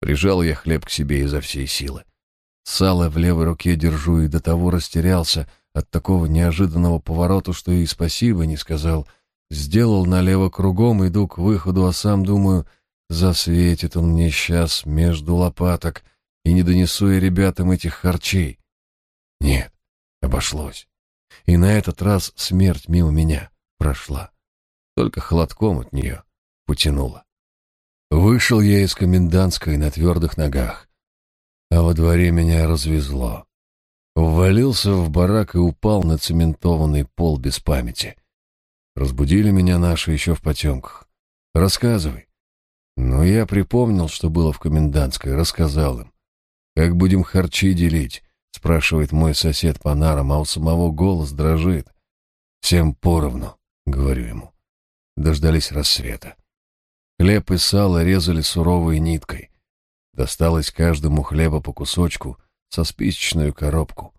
Прижал я хлеб к себе изо всей силы. Сало в левой руке держу и до того растерялся от такого неожиданного поворота, что и спасибо не сказал. Сделал налево кругом, иду к выходу, а сам думаю, засветит он мне сейчас между лопаток, и не донесу я ребятам этих харчей. Нет, обошлось. И на этот раз смерть мимо меня прошла. Только холодком от нее потянуло. Вышел я из комендантской на твердых ногах, а во дворе меня развезло. Ввалился в барак и упал на цементованный пол без памяти. Разбудили меня наши еще в потемках. Рассказывай. Но я припомнил, что было в комендантской, рассказал им. Как будем харчи делить? спрашивает мой сосед по нарам, а у самого голос дрожит. Всем поровну, говорю ему. Дождались рассвета. Хлеб и сало резали суровой ниткой. Досталось каждому хлеба по кусочку со спичечную коробку.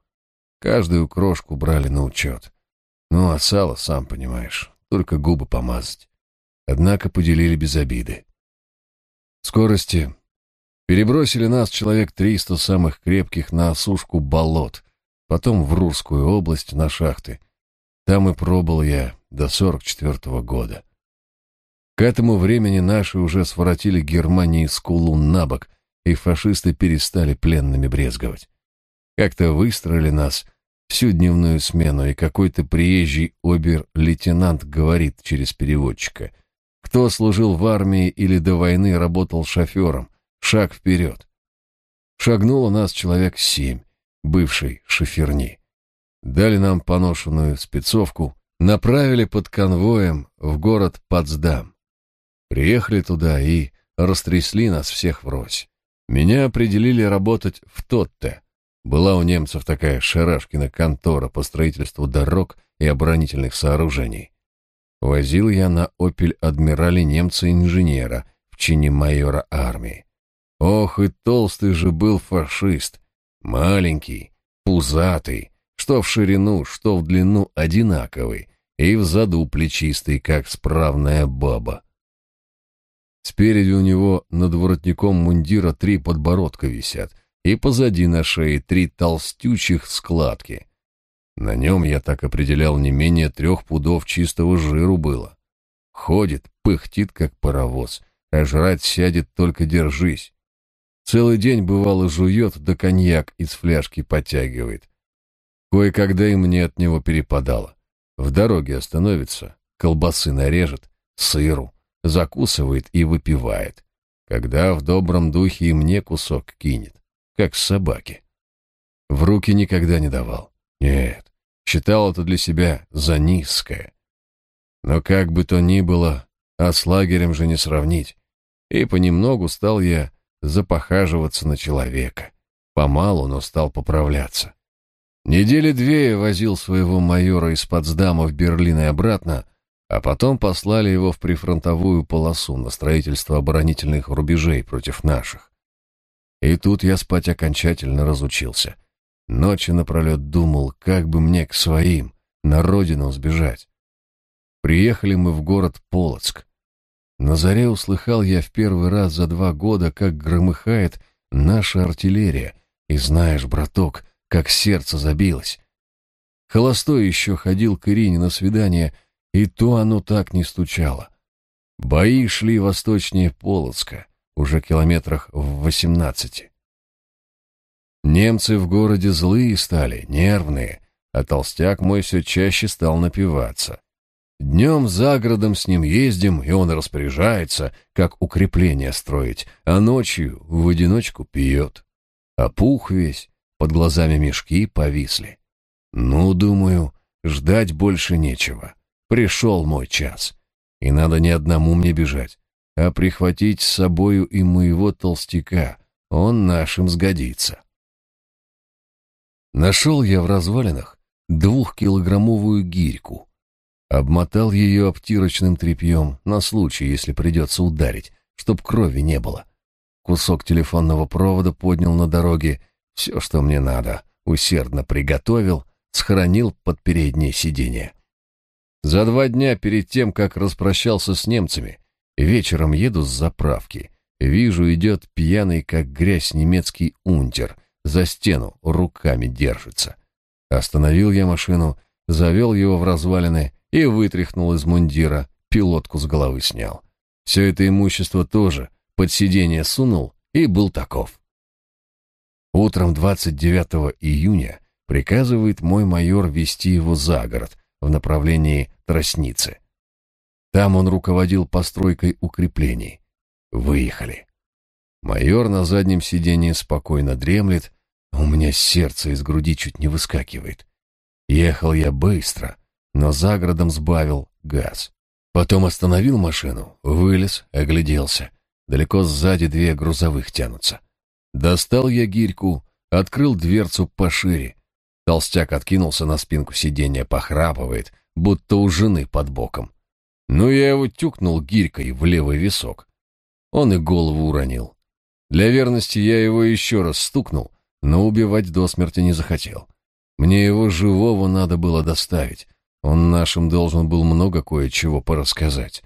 Каждую крошку брали на учет. Ну, а сало, сам понимаешь, только губы помазать. Однако поделили без обиды. Скорости перебросили нас человек триста самых крепких на осушку болот, потом в Рурскую область на шахты. Там и пробыл я до сорок четвертого года. К этому времени наши уже своротили Германии скулу на бок, и фашисты перестали пленными брезговать. Как-то выстроили нас всю дневную смену, и какой-то приезжий обер-лейтенант говорит через переводчика. Кто служил в армии или до войны работал шофером, шаг вперед. Шагнуло нас человек семь, бывший шоферни. Дали нам поношенную спецовку, направили под конвоем в город Потсдам. Приехали туда и растрясли нас всех врозь. Меня определили работать в Тотте. Была у немцев такая шарашкина контора по строительству дорог и оборонительных сооружений. Возил я на «Опель» адмирале немца-инженера в чине майора армии. Ох, и толстый же был фашист. Маленький, пузатый, что в ширину, что в длину одинаковый, и в заду плечистый, как справная баба. Спереди у него над воротником мундира три подбородка висят, и позади на шее три толстючих складки. На нем я так определял не менее трех пудов чистого жиру было. Ходит, пыхтит, как паровоз, а жрать сядет, только держись. Целый день, бывало, жует, да коньяк из фляжки подтягивает. Кое-когда и мне от него перепадало. В дороге остановится, колбасы нарежет, сыру, закусывает и выпивает, когда в добром духе и мне кусок кинет, как собаки. В руки никогда не давал. Нет, считал это для себя за низкое. Но как бы то ни было, а с лагерем же не сравнить. И понемногу стал я запохаживаться на человека. Помалу, но стал поправляться. Недели две я возил своего майора из Потсдама в Берлин и обратно, а потом послали его в прифронтовую полосу на строительство оборонительных рубежей против наших. И тут я спать окончательно разучился. Ночи напролет думал, как бы мне к своим, на родину сбежать. Приехали мы в город Полоцк. На заре услыхал я в первый раз за два года, как громыхает наша артиллерия, и знаешь, браток, как сердце забилось. Холостой еще ходил к Ирине на свидание — и то оно так не стучало. Бои шли восточнее Полоцка, уже километрах в восемнадцати. Немцы в городе злые стали, нервные, а толстяк мой все чаще стал напиваться. Днем за городом с ним ездим, и он распоряжается, как укрепление строить, а ночью в одиночку пьет. А пух весь, под глазами мешки повисли. Ну, думаю, ждать больше нечего. Пришел мой час. И надо не одному мне бежать, а прихватить с собою и моего толстяка. Он нашим сгодится. Нашел я в развалинах двухкилограммовую гирьку. Обмотал ее обтирочным тряпьем на случай, если придется ударить, чтоб крови не было. Кусок телефонного провода поднял на дороге. Все, что мне надо, усердно приготовил, схоронил под переднее сиденье. За два дня перед тем, как распрощался с немцами, вечером еду с заправки. Вижу, идет пьяный, как грязь, немецкий унтер. За стену руками держится. Остановил я машину, завел его в развалины и вытряхнул из мундира, пилотку с головы снял. Все это имущество тоже под сиденье сунул и был таков. Утром 29 июня приказывает мой майор вести его за город в направлении Тросницы. Там он руководил постройкой укреплений. Выехали. Майор на заднем сиденье спокойно дремлет, а у меня сердце из груди чуть не выскакивает. Ехал я быстро, но за городом сбавил газ. Потом остановил машину, вылез, огляделся. Далеко сзади две грузовых тянутся. Достал я гирьку, открыл дверцу пошире. Толстяк откинулся на спинку сиденья, похрапывает, будто у жены под боком. Ну, я его тюкнул гирькой в левый висок. Он и голову уронил. Для верности я его еще раз стукнул, но убивать до смерти не захотел. Мне его живого надо было доставить. Он нашим должен был много кое-чего порассказать.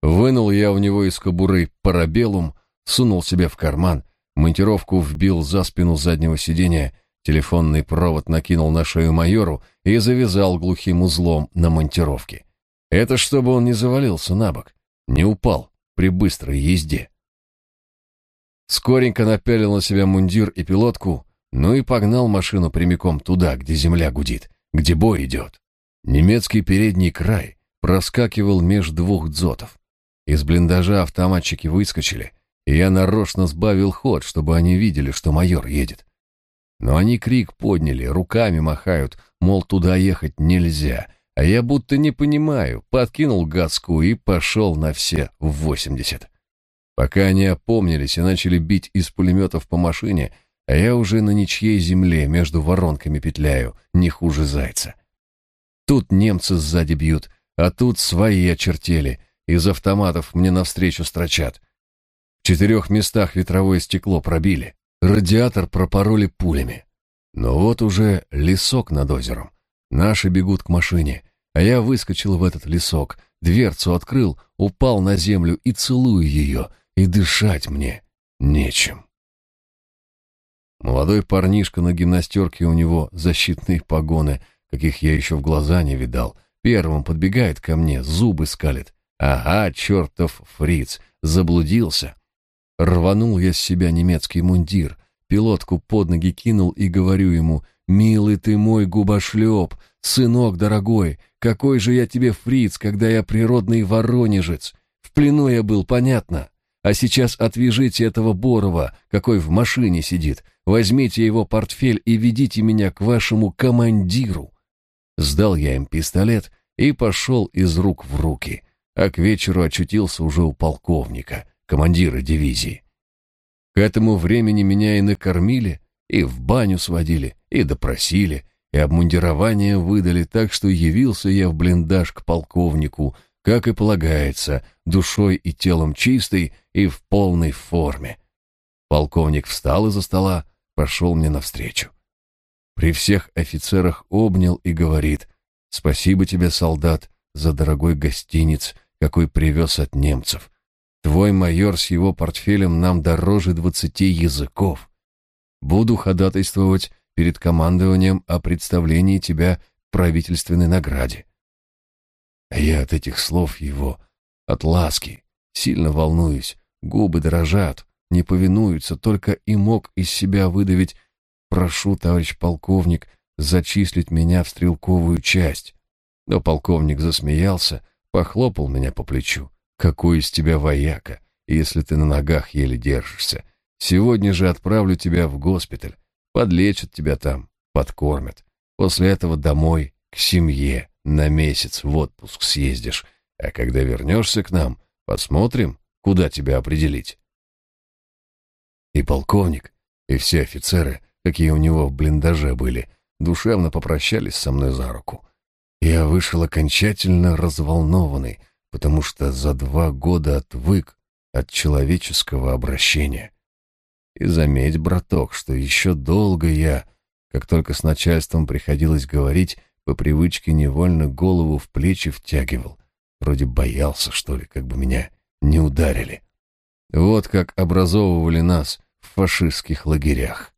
Вынул я у него из кобуры парабеллум, сунул себе в карман, монтировку вбил за спину заднего сиденья, телефонный провод накинул на шею майору и завязал глухим узлом на монтировке. Это чтобы он не завалился на бок, не упал при быстрой езде. Скоренько напялил на себя мундир и пилотку, ну и погнал машину прямиком туда, где земля гудит, где бой идет. Немецкий передний край проскакивал меж двух дзотов. Из блиндажа автоматчики выскочили, и я нарочно сбавил ход, чтобы они видели, что майор едет. Но они крик подняли, руками махают, мол, туда ехать нельзя — а я будто не понимаю, подкинул газку и пошел на все в восемьдесят. Пока они опомнились и начали бить из пулеметов по машине, а я уже на ничьей земле между воронками петляю, не хуже зайца. Тут немцы сзади бьют, а тут свои очертели, из автоматов мне навстречу строчат. В четырех местах ветровое стекло пробили, радиатор пропороли пулями. Но вот уже лесок над озером. Наши бегут к машине, а я выскочил в этот лесок, дверцу открыл, упал на землю и целую ее, и дышать мне нечем. Молодой парнишка на гимнастерке у него защитные погоны, каких я еще в глаза не видал. Первым подбегает ко мне, зубы скалит. Ага, чертов фриц, заблудился. Рванул я с себя немецкий мундир, пилотку под ноги кинул и говорю ему, «Милый ты мой губошлеп, сынок дорогой, какой же я тебе фриц, когда я природный воронежец. В плену я был, понятно. А сейчас отвяжите этого Борова, какой в машине сидит. Возьмите его портфель и ведите меня к вашему командиру. Сдал я им пистолет и пошел из рук в руки, а к вечеру очутился уже у полковника, командира дивизии. К этому времени меня и накормили, и в баню сводили, и допросили, и обмундирование выдали так, что явился я в блиндаж к полковнику, как и полагается, душой и телом чистой и в полной форме. Полковник встал из-за стола, пошел мне навстречу. При всех офицерах обнял и говорит, «Спасибо тебе, солдат, за дорогой гостиниц, какой привез от немцев. Твой майор с его портфелем нам дороже двадцати языков. Буду ходатайствовать перед командованием о представлении тебя к правительственной награде. А я от этих слов его, от ласки, сильно волнуюсь, губы дрожат, не повинуются, только и мог из себя выдавить «Прошу, товарищ полковник, зачислить меня в стрелковую часть». Но полковник засмеялся, похлопал меня по плечу. «Какой из тебя вояка, если ты на ногах еле держишься? Сегодня же отправлю тебя в госпиталь. Подлечат тебя там, подкормят. После этого домой, к семье, на месяц в отпуск съездишь. А когда вернешься к нам, посмотрим, куда тебя определить. И полковник, и все офицеры, какие у него в блиндаже были, душевно попрощались со мной за руку. Я вышел окончательно разволнованный, потому что за два года отвык от человеческого обращения. И заметь, браток, что еще долго я, как только с начальством приходилось говорить, по привычке невольно голову в плечи втягивал. Вроде боялся, что ли, как бы меня не ударили. Вот как образовывали нас в фашистских лагерях.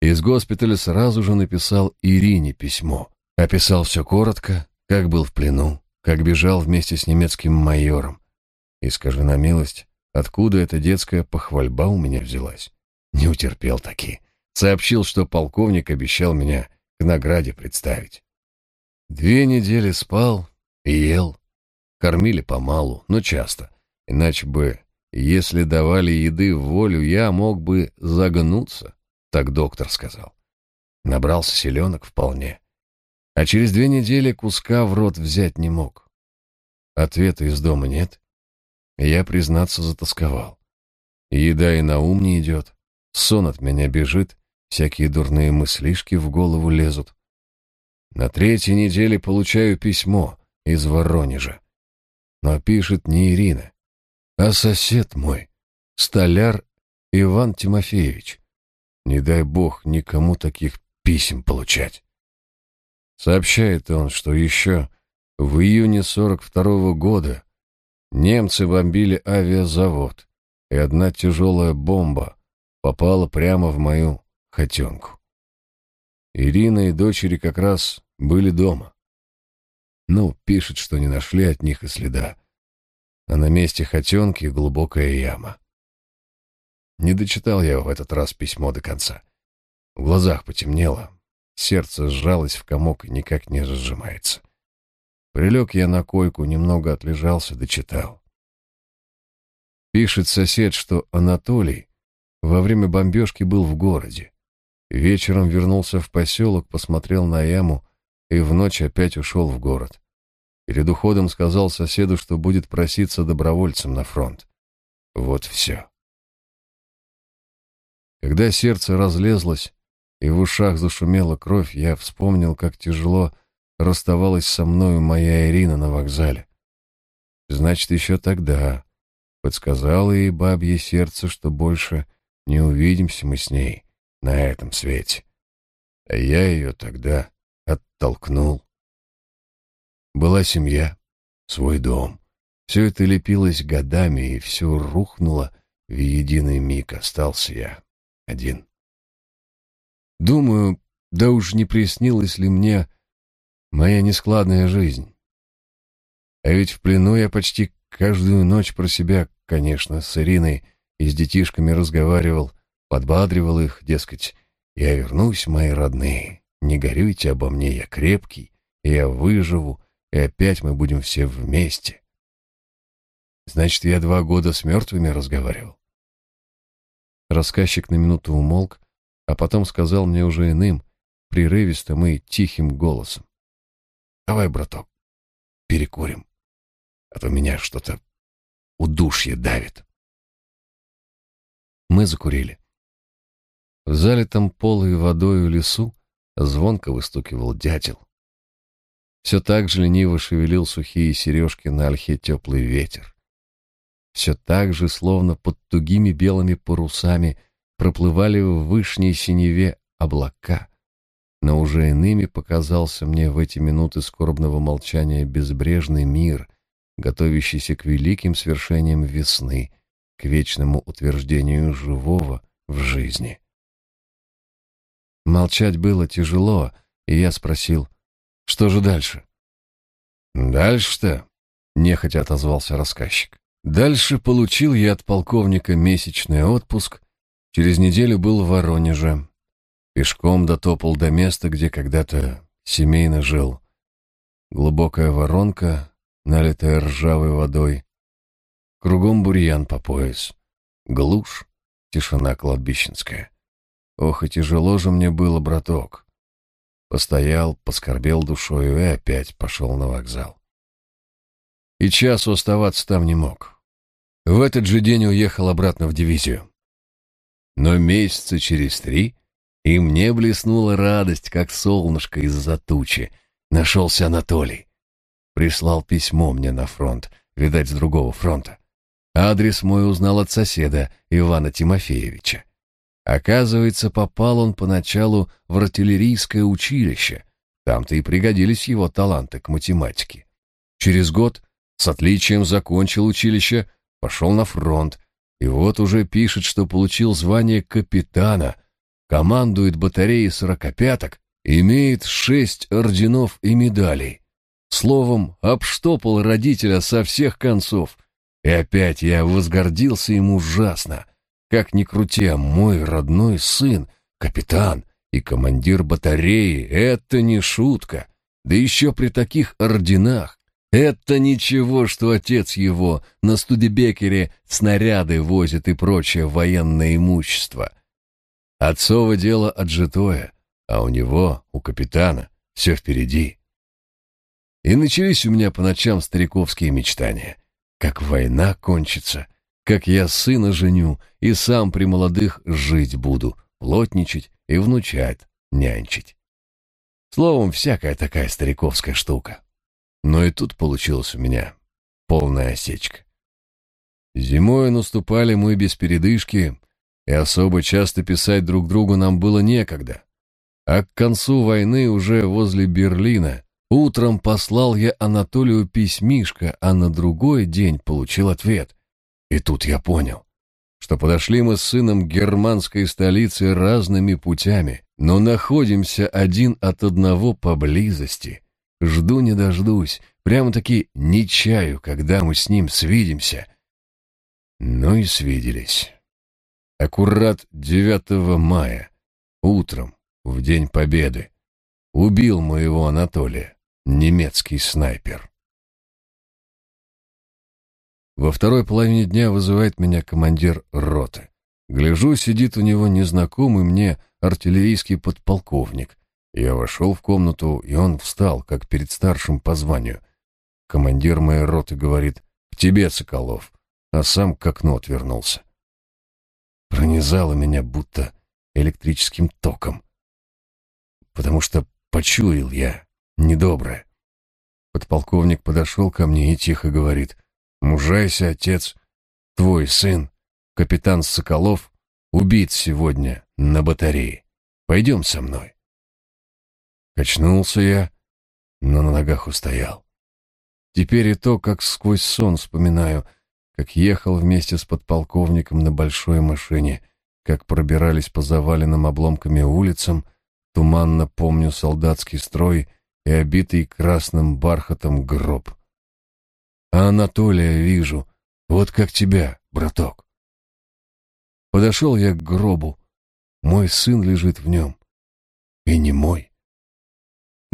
Из госпиталя сразу же написал Ирине письмо. Описал все коротко, как был в плену, как бежал вместе с немецким майором. И скажи на милость, откуда эта детская похвальба у меня взялась? Не утерпел таки. Сообщил, что полковник обещал меня к награде представить. Две недели спал и ел. Кормили помалу, но часто. Иначе бы, если давали еды в волю, я мог бы загнуться, так доктор сказал. Набрался селенок вполне. А через две недели куска в рот взять не мог. Ответа из дома нет. Я, признаться, затасковал. Еда и на ум не идет. Сон от меня бежит, всякие дурные мыслишки в голову лезут. На третьей неделе получаю письмо из Воронежа. Но пишет не Ирина, а сосед мой, столяр Иван Тимофеевич. Не дай бог никому таких писем получать. Сообщает он, что еще в июне 42-го года немцы бомбили авиазавод, и одна тяжелая бомба попала прямо в мою хотенку. Ирина и дочери как раз были дома. Ну, пишет, что не нашли от них и следа. А на месте хотенки глубокая яма. Не дочитал я в этот раз письмо до конца. В глазах потемнело, сердце сжалось в комок и никак не разжимается. Прилег я на койку, немного отлежался, дочитал. Пишет сосед, что Анатолий во время бомбежки был в городе. Вечером вернулся в поселок, посмотрел на яму и в ночь опять ушел в город. Перед уходом сказал соседу, что будет проситься добровольцем на фронт. Вот все. Когда сердце разлезлось и в ушах зашумела кровь, я вспомнил, как тяжело расставалась со мною моя Ирина на вокзале. Значит, еще тогда подсказала ей бабье сердце, что больше не увидимся мы с ней на этом свете. А я ее тогда оттолкнул. Была семья, свой дом. Все это лепилось годами, и все рухнуло в единый миг. Остался я один. Думаю, да уж не приснилась ли мне моя нескладная жизнь. А ведь в плену я почти каждую ночь про себя, конечно, с Ириной и с детишками разговаривал, подбадривал их, дескать, «Я вернусь, мои родные, не горюйте обо мне, я крепкий, я выживу, и опять мы будем все вместе». Значит, я два года с мертвыми разговаривал. Рассказчик на минуту умолк, а потом сказал мне уже иным, прерывистым и тихим голосом. «Давай, браток, перекурим, а то меня что-то удушье давит». Мы закурили. В залитом полой водою лесу звонко выстукивал дятел. Все так же лениво шевелил сухие сережки на ольхе теплый ветер. Все так же, словно под тугими белыми парусами, проплывали в вышней синеве облака, но уже иными показался мне в эти минуты скорбного молчания безбрежный мир, готовящийся к великим свершениям весны, к вечному утверждению живого в жизни. Молчать было тяжело, и я спросил, что же дальше? «Дальше-то?» — нехотя отозвался рассказчик. «Дальше получил я от полковника месячный отпуск, через неделю был в Воронеже, пешком дотопал до места, где когда-то семейно жил. Глубокая воронка, налитая ржавой водой, кругом бурьян по пояс, глушь, тишина кладбищенская. Ох, и тяжело же мне было, браток. Постоял, поскорбел душою и опять пошел на вокзал. И часу оставаться там не мог. В этот же день уехал обратно в дивизию. Но месяца через три и мне блеснула радость, как солнышко из-за тучи. Нашелся Анатолий. Прислал письмо мне на фронт, видать, с другого фронта. Адрес мой узнал от соседа Ивана Тимофеевича. Оказывается, попал он поначалу в артиллерийское училище. Там-то и пригодились его таланты к математике. Через год с отличием закончил училище, пошел на фронт, и вот уже пишет, что получил звание капитана, командует батареей сорокопяток, имеет шесть орденов и медалей. Словом, обштопал родителя со всех концов. И опять я возгордился им ужасно. Как ни крути, а мой родной сын, капитан и командир батареи — это не шутка. Да еще при таких орденах. Это ничего, что отец его на Студебекере снаряды возит и прочее военное имущество. Отцово дело отжитое, а у него, у капитана, все впереди. И начались у меня по ночам стариковские мечтания. Как война кончится, как я сына женю и сам при молодых жить буду, плотничать и внучать, нянчить. Словом, всякая такая стариковская штука. Но и тут получилась у меня полная осечка. Зимой наступали мы без передышки, и особо часто писать друг другу нам было некогда. А к концу войны уже возле Берлина утром послал я Анатолию письмишко, а на другой день получил ответ. И тут я понял, что подошли мы с сыном германской столице разными путями, но находимся один от одного поблизости. Жду не дождусь, прямо-таки не чаю, когда мы с ним свидимся. Ну и свиделись. Аккурат 9 мая, утром, в День Победы, убил моего Анатолия, немецкий снайпер. Во второй половине дня вызывает меня командир роты. Гляжу, сидит у него незнакомый мне артиллерийский подполковник. Я вошел в комнату, и он встал, как перед старшим по званию. Командир моей роты говорит «К тебе, Соколов», а сам к окну отвернулся. Пронизало меня будто электрическим током потому что почуял я недоброе. Подполковник подошел ко мне и тихо говорит, «Мужайся, отец, твой сын, капитан Соколов, убит сегодня на батарее. Пойдем со мной». Качнулся я, но на ногах устоял. Теперь и то, как сквозь сон вспоминаю, как ехал вместе с подполковником на большой машине, как пробирались по заваленным обломками улицам, Туманно помню солдатский строй и обитый красным бархатом гроб. А Анатолия вижу, вот как тебя, браток. Подошел я к гробу. Мой сын лежит в нем. И не мой.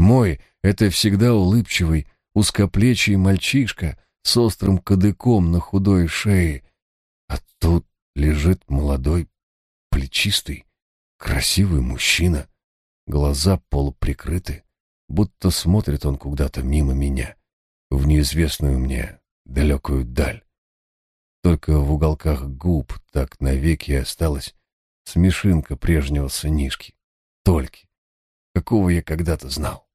Мой — это всегда улыбчивый, узкоплечий мальчишка с острым кадыком на худой шее. А тут лежит молодой, плечистый, красивый мужчина. Глаза полуприкрыты, будто смотрит он куда-то мимо меня, в неизвестную мне далекую даль. Только в уголках губ так навеки осталась смешинка прежнего сынишки, Тольки, какого я когда-то знал.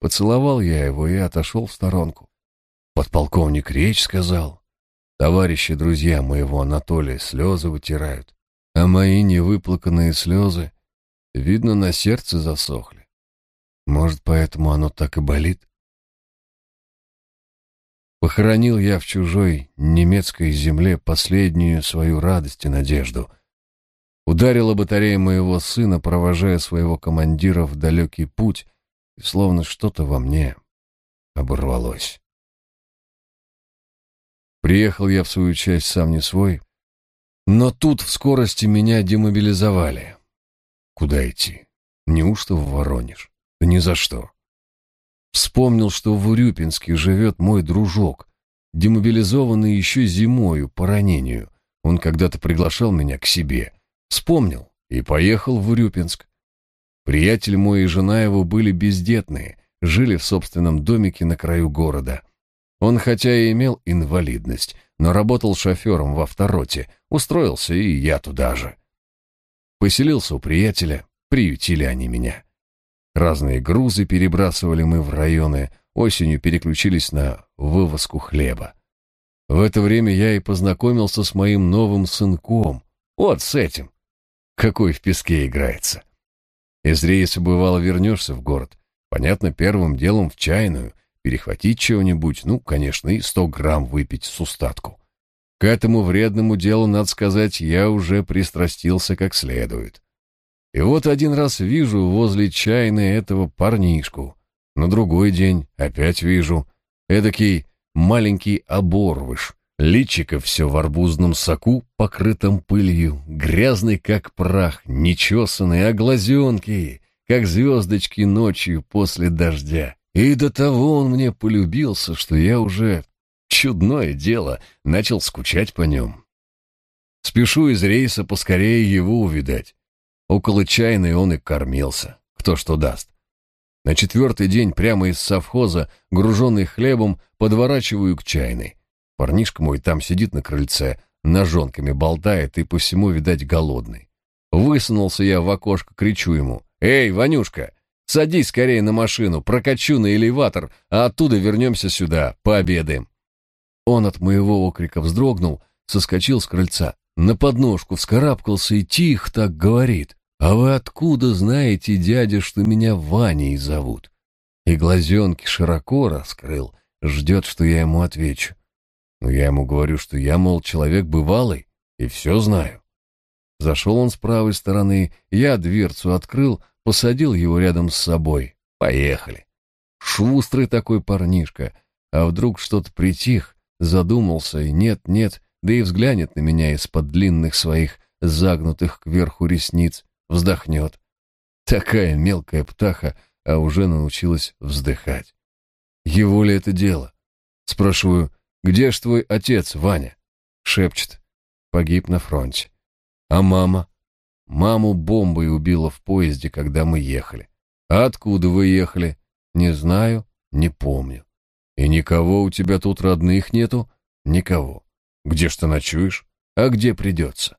Поцеловал я его и отошел в сторонку. Подполковник речь сказал. Товарищи, друзья моего Анатолия слезы вытирают, а мои невыплаканные слезы Видно, на сердце засохли. Может, поэтому оно так и болит? Похоронил я в чужой немецкой земле последнюю свою радость и надежду. Ударила батарея моего сына, провожая своего командира в далекий путь, и словно что-то во мне оборвалось. Приехал я в свою часть сам не свой, но тут в скорости меня демобилизовали. Куда идти? Неужто в Воронеж? Да ни за что. Вспомнил, что в Урюпинске живет мой дружок, демобилизованный еще зимою по ранению. Он когда-то приглашал меня к себе. Вспомнил и поехал в Урюпинск. Приятель мой и жена его были бездетные, жили в собственном домике на краю города. Он хотя и имел инвалидность, но работал шофером в автороте, устроился и я туда же. Поселился у приятеля, приютили они меня. Разные грузы перебрасывали мы в районы, осенью переключились на вывозку хлеба. В это время я и познакомился с моим новым сынком. Вот с этим. Какой в песке играется. Из рейса, бывало, вернешься в город. Понятно, первым делом в чайную. перехватить чего-нибудь, ну, конечно, и сто грамм выпить с устатку. К этому вредному делу, надо сказать, я уже пристрастился как следует. И вот один раз вижу возле чайной этого парнишку. На другой день опять вижу. Эдакий маленький оборвыш. Личико все в арбузном соку, покрытом пылью, грязный как прах, нечесанный, а глазенки, как звездочки ночью после дождя. И до того он мне полюбился, что я уже, чудное дело, начал скучать по нем. Спешу из рейса поскорее его увидать. Около чайной он и кормился, кто что даст. На четвертый день прямо из совхоза, груженный хлебом, подворачиваю к чайной. Парнишка мой там сидит на крыльце, ножонками болтает и по всему, видать, голодный. Высунулся я в окошко, кричу ему. «Эй, Ванюшка, садись скорее на машину, прокачу на элеватор, а оттуда вернемся сюда, пообедаем». Он от моего окрика вздрогнул, соскочил с крыльца, на подножку вскарабкался и тихо так говорит. «А вы откуда знаете, дядя, что меня Ваней зовут?» И глазенки широко раскрыл, ждет, что я ему отвечу. Но я ему говорю, что я, мол, человек бывалый и все знаю. Зашел он с правой стороны, я дверцу открыл, посадил его рядом с собой. Поехали. Шустрый такой парнишка, а вдруг что-то притих, задумался и нет-нет, да и взглянет на меня из-под длинных своих загнутых кверху ресниц, вздохнет. Такая мелкая птаха, а уже научилась вздыхать. Его ли это дело? Спрашиваю, где ж твой отец, Ваня? Шепчет, погиб на фронте. А мама? Маму бомбой убила в поезде, когда мы ехали. А откуда вы ехали? Не знаю, не помню. И никого у тебя тут родных нету? Никого. Где ж ты ночуешь? А где придется?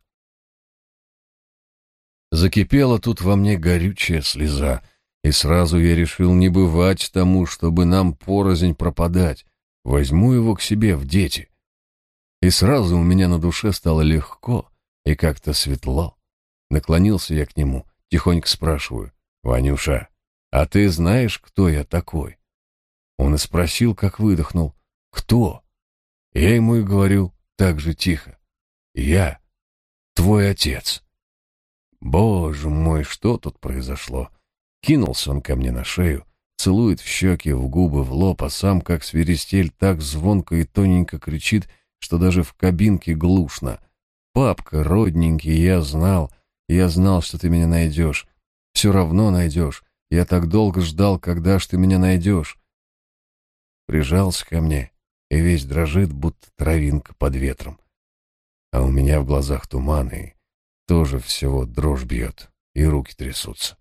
Закипела тут во мне горючая слеза, и сразу я решил не бывать тому, чтобы нам порознь пропадать. Возьму его к себе в дети. И сразу у меня на душе стало легко и как-то светло. Наклонился я к нему, тихонько спрашиваю, «Ванюша, а ты знаешь, кто я такой?» Он и спросил, как выдохнул, «Кто?» Я ему и говорю так же тихо, «Я твой отец». Боже мой, что тут произошло? Кинулся он ко мне на шею, целует в щеки, в губы, в лоб, а сам, как свиристель, так звонко и тоненько кричит, что даже в кабинке глушно. «Папка, родненький, я знал, я знал, что ты меня найдешь. Все равно найдешь. Я так долго ждал, когда ж ты меня найдешь». Прижался ко мне и весь дрожит, будто травинка под ветром. А у меня в глазах туман и тоже всего дрожь бьет, и руки трясутся.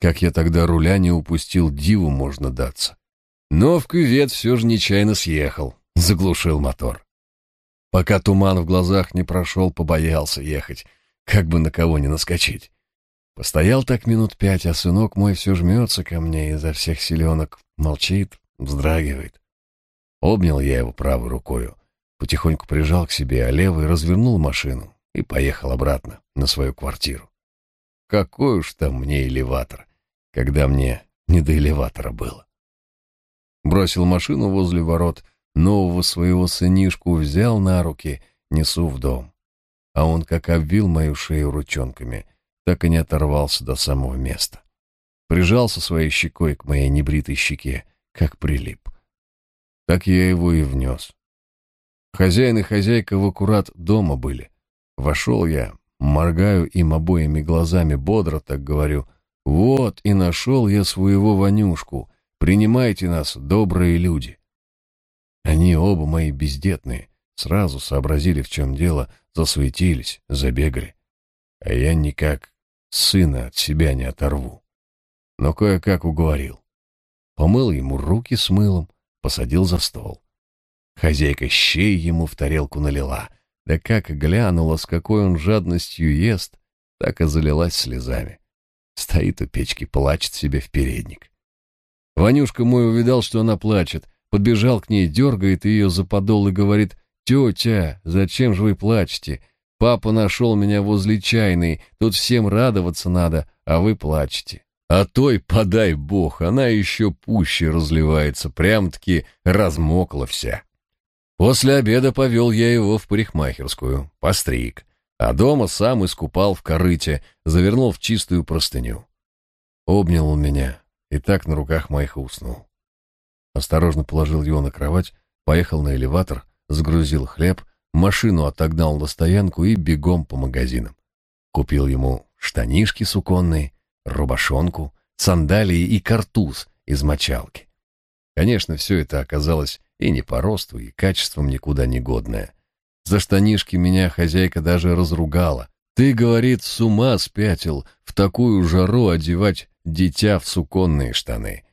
Как я тогда руля не упустил, диву можно даться. Но в кювет все же нечаянно съехал, заглушил мотор. Пока туман в глазах не прошел, побоялся ехать, как бы на кого не наскочить. Постоял так минут пять, а сынок мой все жмется ко мне изо всех силенок, молчит, вздрагивает. Обнял я его правой рукою, потихоньку прижал к себе, а левой развернул машину, и поехал обратно на свою квартиру. Какой уж там мне элеватор, когда мне не до элеватора было. Бросил машину возле ворот, нового своего сынишку взял на руки, несу в дом. А он как обвил мою шею ручонками, так и не оторвался до самого места. Прижался своей щекой к моей небритой щеке, как прилип. Так я его и внес. Хозяин и хозяйка в аккурат дома были. Вошел я, моргаю им обоими глазами, бодро так говорю. Вот и нашел я своего Ванюшку. Принимайте нас, добрые люди. Они оба мои бездетные, сразу сообразили, в чем дело, засуетились, забегали. А я никак сына от себя не оторву. Но кое-как уговорил. Помыл ему руки с мылом, посадил за стол. Хозяйка щей ему в тарелку налила — да как глянула, с какой он жадностью ест, так и залилась слезами. Стоит у печки, плачет себе в передник. Ванюшка мой увидал, что она плачет, подбежал к ней, дергает ее за подол и говорит, «Тетя, зачем же вы плачете? Папа нашел меня возле чайной, тут всем радоваться надо, а вы плачете». А той, подай бог, она еще пуще разливается, прям-таки размокла вся. После обеда повел я его в парикмахерскую, постриг, а дома сам искупал в корыте, завернул в чистую простыню. Обнял он меня и так на руках моих уснул. Осторожно положил его на кровать, поехал на элеватор, сгрузил хлеб, машину отогнал на стоянку и бегом по магазинам. Купил ему штанишки суконные, рубашонку, сандалии и картуз из мочалки. Конечно, все это оказалось и не по росту, и качеством никуда не годное. За штанишки меня хозяйка даже разругала. Ты, говорит, с ума спятил в такую жару одевать дитя в суконные штаны.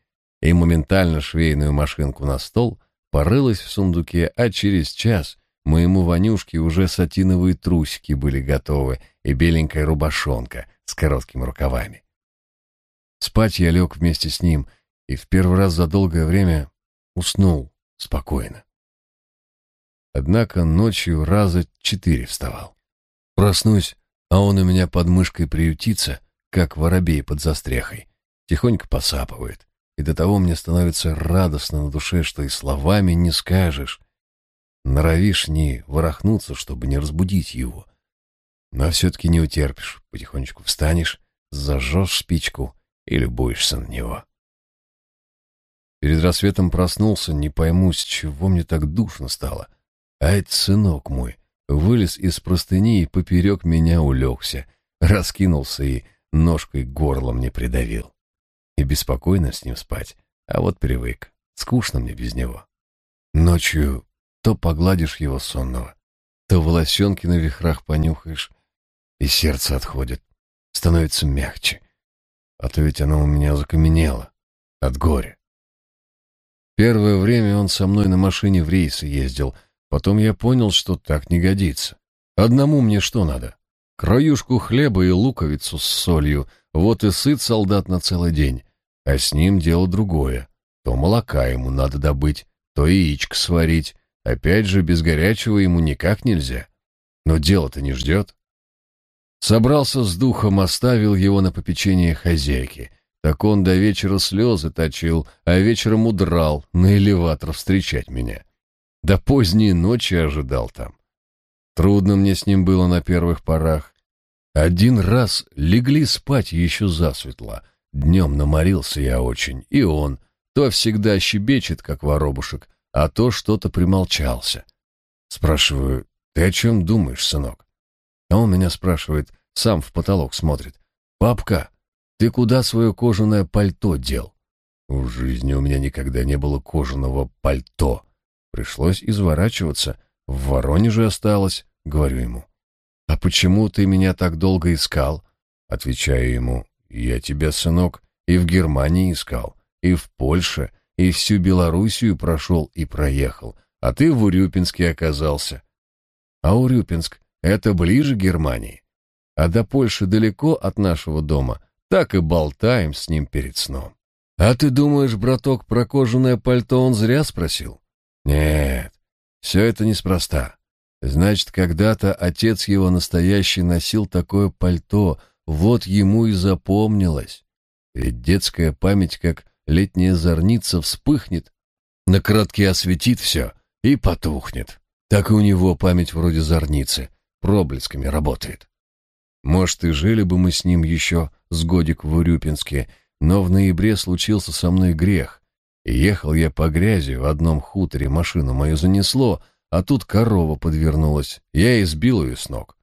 И моментально швейную машинку на стол порылась в сундуке, а через час моему Ванюшке уже сатиновые трусики были готовы и беленькая рубашонка с короткими рукавами. Спать я лег вместе с ним и в первый раз за долгое время уснул спокойно. Однако ночью раза четыре вставал. Проснусь, а он у меня под мышкой приютится, как воробей под застрехой, тихонько посапывает. И до того мне становится радостно на душе, что и словами не скажешь. Норовишь не ворохнуться, чтобы не разбудить его. Но все-таки не утерпишь, потихонечку встанешь, зажжешь спичку и любуешься на него. Перед рассветом проснулся, не пойму, с чего мне так душно стало. А это сынок мой вылез из простыни и поперек меня улегся, раскинулся и ножкой горло мне придавил. И беспокойно с ним спать, а вот привык, скучно мне без него. Ночью то погладишь его сонного, то волосенки на вихрах понюхаешь, и сердце отходит, становится мягче. А то ведь оно у меня закаменело от горя. Первое время он со мной на машине в рейсы ездил, потом я понял, что так не годится. Одному мне что надо? Краюшку хлеба и луковицу с солью, вот и сыт солдат на целый день. А с ним дело другое. То молока ему надо добыть, то яичко сварить. Опять же, без горячего ему никак нельзя. Но дело-то не ждет. Собрался с духом, оставил его на попечение хозяйки. Так он до вечера слезы точил, а вечером удрал на элеватор встречать меня. До поздней ночи ожидал там. Трудно мне с ним было на первых порах. Один раз легли спать еще засветло. Днем наморился я очень, и он. То всегда щебечет, как воробушек, а то что-то примолчался. Спрашиваю, ты о чем думаешь, сынок? А он меня спрашивает, сам в потолок смотрит. «Папка, ты куда свое кожаное пальто дел?» В жизни у меня никогда не было кожаного пальто. Пришлось изворачиваться. В Воронеже осталось, говорю ему. «А почему ты меня так долго искал?» Отвечаю ему, «Я тебя, сынок, и в Германии искал, и в Польше, и всю Белоруссию прошел и проехал, а ты в Урюпинске оказался». «А Урюпинск — это ближе Германии?» а до Польши далеко от нашего дома, так и болтаем с ним перед сном. А ты думаешь, браток, про кожаное пальто он зря спросил? Нет, все это неспроста. Значит, когда-то отец его настоящий носил такое пальто, вот ему и запомнилось. Ведь детская память, как летняя зорница, вспыхнет, на кратке осветит все и потухнет. Так и у него память вроде зорницы, проблесками работает. Может, и жили бы мы с ним еще с годик в Урюпинске, но в ноябре случился со мной грех. Ехал я по грязи в одном хуторе, машину мою занесло, а тут корова подвернулась. Я и сбил ее с ног.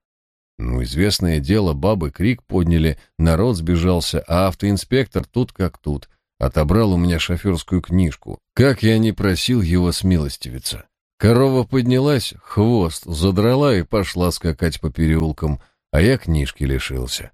Ну, известное дело, бабы крик подняли, народ сбежался, а автоинспектор тут как тут. Отобрал у меня шоферскую книжку. Как я не просил его смилостивиться. Корова поднялась, хвост задрала и пошла скакать по переулкам — а я книжки лишился.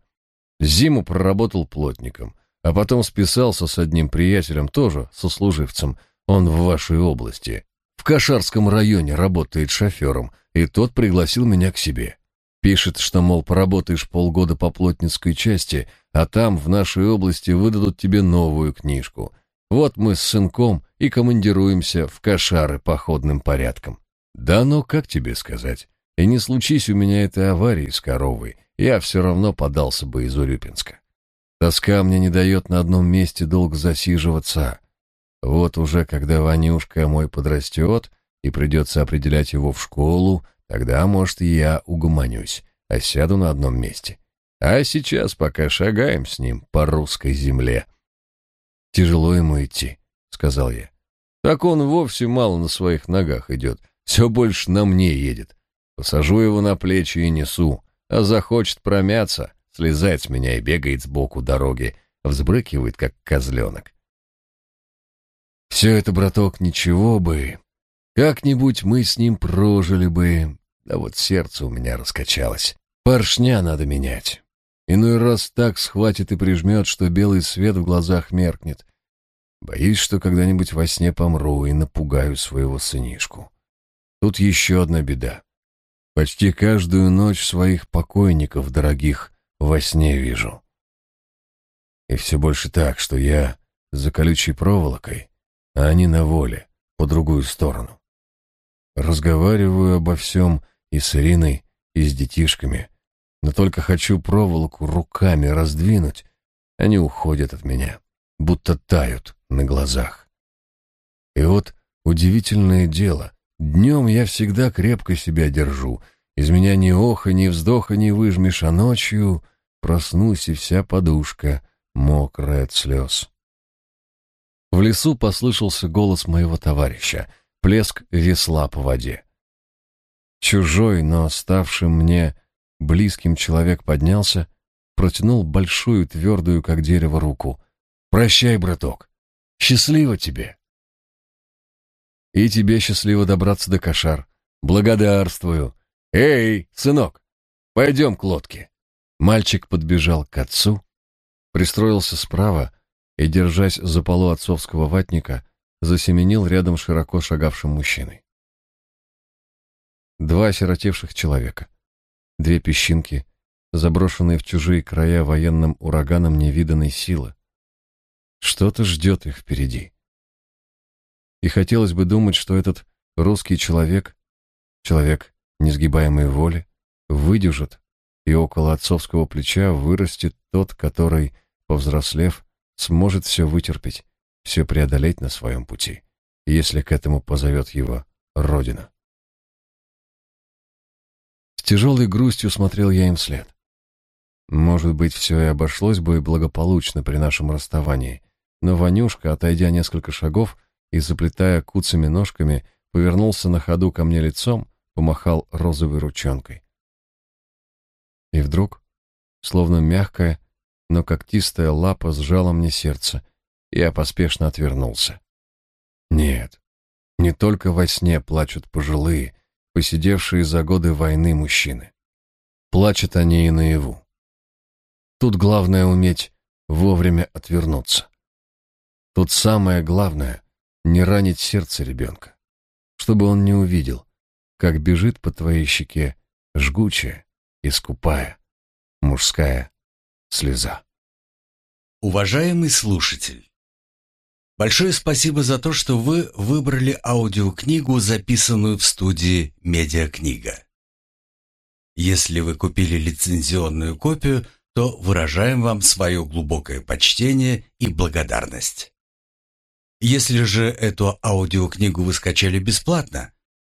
Зиму проработал плотником, а потом списался с одним приятелем, тоже сослуживцем, он в вашей области. В Кашарском районе работает шофером, и тот пригласил меня к себе. Пишет, что, мол, поработаешь полгода по плотницкой части, а там, в нашей области, выдадут тебе новую книжку. Вот мы с сынком и командируемся в Кашары походным порядком. Да ну, как тебе сказать? И не случись у меня этой аварии с коровой, я все равно подался бы из Урюпинска. Тоска мне не дает на одном месте долго засиживаться. Вот уже когда Ванюшка мой подрастет и придется определять его в школу, тогда, может, я угомонюсь, а сяду на одном месте. А сейчас пока шагаем с ним по русской земле. Тяжело ему идти, — сказал я. Так он вовсе мало на своих ногах идет, все больше на мне едет. Посажу его на плечи и несу, а захочет промяться, слезает с меня и бегает сбоку дороги, взбрыкивает, как козленок. Все это, браток, ничего бы. Как-нибудь мы с ним прожили бы. Да вот сердце у меня раскачалось. Поршня надо менять. Иной раз так схватит и прижмет, что белый свет в глазах меркнет. Боюсь, что когда-нибудь во сне помру и напугаю своего сынишку. Тут еще одна беда. Почти каждую ночь своих покойников, дорогих, во сне вижу. И все больше так, что я за колючей проволокой, а они на воле, по другую сторону. Разговариваю обо всем и с Ириной, и с детишками, но только хочу проволоку руками раздвинуть, они уходят от меня, будто тают на глазах. И вот удивительное дело, днем я всегда крепко себя держу, из меня ни оха, ни вздоха не выжмешь, а ночью проснусь и вся подушка мокрая от слез. В лесу послышался голос моего товарища, плеск весла по воде. Чужой, но ставший мне близким человек поднялся, протянул большую, твердую, как дерево, руку. «Прощай, браток! Счастливо тебе!» «И тебе счастливо добраться до кошар. Благодарствую! Эй, сынок, пойдем к лодке!» Мальчик подбежал к отцу, пристроился справа и, держась за полу отцовского ватника, засеменил рядом широко шагавшим мужчиной. Два осиротевших человека, две песчинки, заброшенные в чужие края военным ураганом невиданной силы. Что-то ждет их впереди. И хотелось бы думать, что этот русский человек, человек несгибаемой воли, выдержит, и около отцовского плеча вырастет тот, который, повзрослев, сможет все вытерпеть, все преодолеть на своем пути, если к этому позовет его Родина. С тяжелой грустью смотрел я им вслед. Может быть, все и обошлось бы благополучно при нашем расставании, но Ванюшка, отойдя несколько шагов и заплетая куцами ножками, повернулся на ходу ко мне лицом, помахал розовой ручонкой. И вдруг, словно мягкая, но когтистая лапа сжала мне сердце, я поспешно отвернулся. Нет, не только во сне плачут пожилые, посидевшие за годы войны мужчины. Плачут они и наяву. Тут главное уметь вовремя отвернуться. Тут самое главное — не ранить сердце ребенка, чтобы он не увидел, как бежит по твоей щеке жгучая и скупая мужская слеза. Уважаемый слушатель, Большое спасибо за то, что вы выбрали аудиокнигу, записанную в студии «Медиакнига». Если вы купили лицензионную копию, то выражаем вам свое глубокое почтение и благодарность. Если же эту аудиокнигу вы скачали бесплатно,